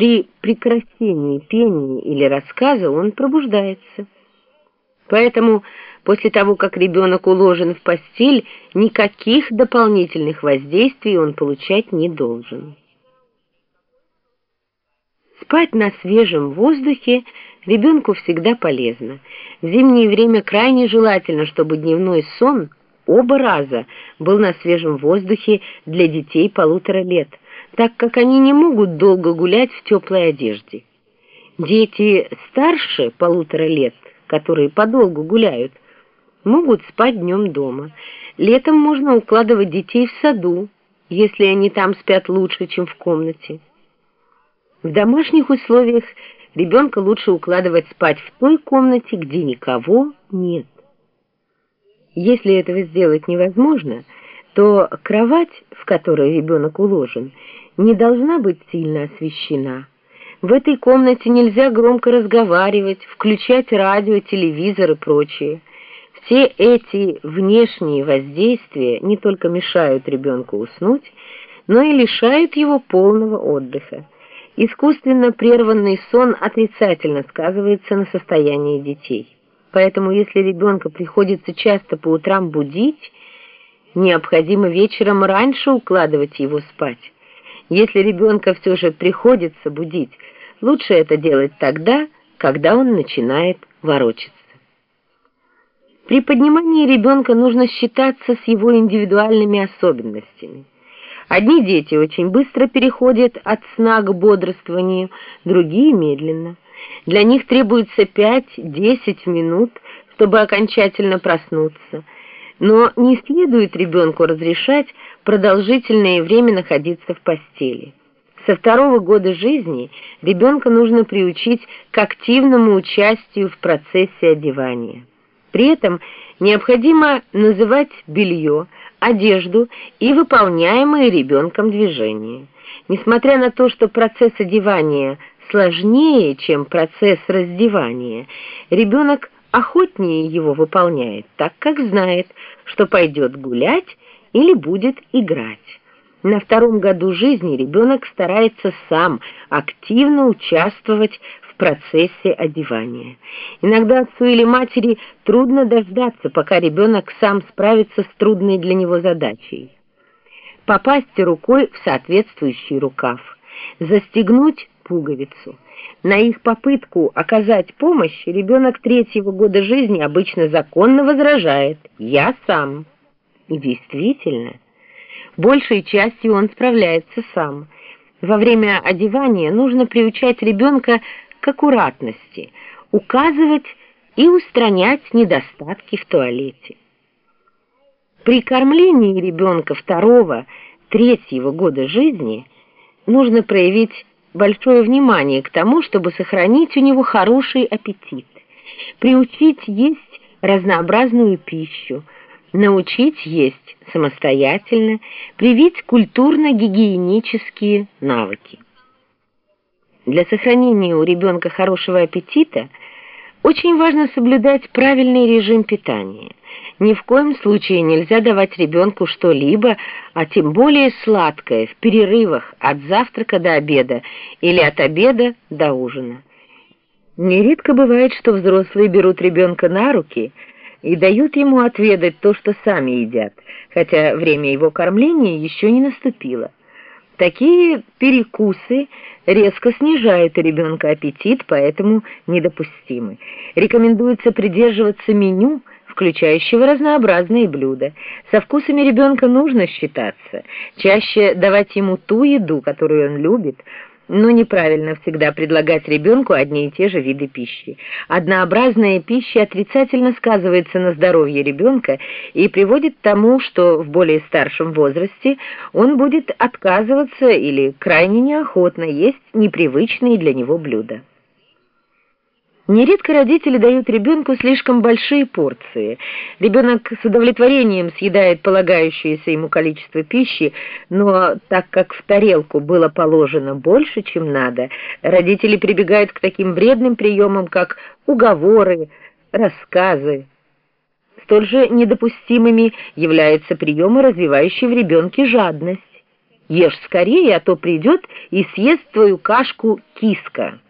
при прекращении пения или рассказа он пробуждается. Поэтому после того, как ребенок уложен в постель, никаких дополнительных воздействий он получать не должен. Спать на свежем воздухе ребенку всегда полезно. В зимнее время крайне желательно, чтобы дневной сон оба раза был на свежем воздухе для детей полутора лет, так как они не могут долго гулять в теплой одежде. Дети старше полутора лет, которые подолгу гуляют, могут спать днем дома. Летом можно укладывать детей в саду, если они там спят лучше, чем в комнате. В домашних условиях ребенка лучше укладывать спать в той комнате, где никого нет. Если этого сделать невозможно, то кровать, в которой ребенок уложен, не должна быть сильно освещена. В этой комнате нельзя громко разговаривать, включать радио, телевизор и прочее. Все эти внешние воздействия не только мешают ребенку уснуть, но и лишают его полного отдыха. Искусственно прерванный сон отрицательно сказывается на состоянии детей. Поэтому если ребенка приходится часто по утрам будить, необходимо вечером раньше укладывать его спать. Если ребенка все же приходится будить, лучше это делать тогда, когда он начинает ворочаться. При поднимании ребенка нужно считаться с его индивидуальными особенностями. Одни дети очень быстро переходят от сна к бодрствованию, другие медленно. Для них требуется 5-10 минут, чтобы окончательно проснуться. Но не следует ребенку разрешать продолжительное время находиться в постели. Со второго года жизни ребенка нужно приучить к активному участию в процессе одевания. При этом необходимо называть белье, одежду и выполняемые ребенком движения. Несмотря на то, что процесс одевания сложнее, чем процесс раздевания, ребенок охотнее его выполняет, так как знает, что пойдет гулять или будет играть. На втором году жизни ребенок старается сам активно участвовать процессе одевания. Иногда отцу или матери трудно дождаться, пока ребенок сам справится с трудной для него задачей. Попасть рукой в соответствующий рукав, застегнуть пуговицу. На их попытку оказать помощь ребенок третьего года жизни обычно законно возражает «я сам». И действительно, большей частью он справляется сам. Во время одевания нужно приучать ребенка к аккуратности, указывать и устранять недостатки в туалете. При кормлении ребенка второго, третьего года жизни нужно проявить большое внимание к тому, чтобы сохранить у него хороший аппетит, приучить есть разнообразную пищу, научить есть самостоятельно, привить культурно-гигиенические навыки. Для сохранения у ребенка хорошего аппетита очень важно соблюдать правильный режим питания. Ни в коем случае нельзя давать ребенку что-либо, а тем более сладкое, в перерывах от завтрака до обеда или от обеда до ужина. Нередко бывает, что взрослые берут ребенка на руки и дают ему отведать то, что сами едят, хотя время его кормления еще не наступило. Такие перекусы резко снижают у ребенка аппетит, поэтому недопустимы. Рекомендуется придерживаться меню, включающего разнообразные блюда. Со вкусами ребенка нужно считаться, чаще давать ему ту еду, которую он любит, но неправильно всегда предлагать ребенку одни и те же виды пищи. Однообразная пища отрицательно сказывается на здоровье ребенка и приводит к тому, что в более старшем возрасте он будет отказываться или крайне неохотно есть непривычные для него блюда. Нередко родители дают ребенку слишком большие порции. Ребенок с удовлетворением съедает полагающееся ему количество пищи, но так как в тарелку было положено больше, чем надо, родители прибегают к таким вредным приемам, как уговоры, рассказы. Столь же недопустимыми являются приемы, развивающие в ребенке жадность. Ешь скорее, а то придет и съест твою кашку киска».